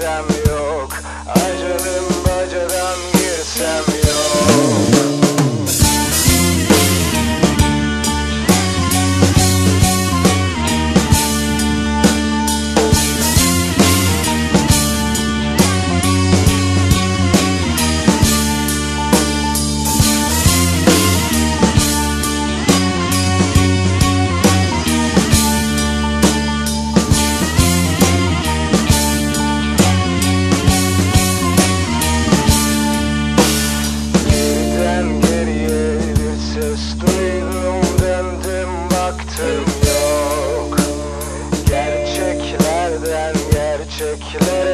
çarem yok. Acarım bacadan girsem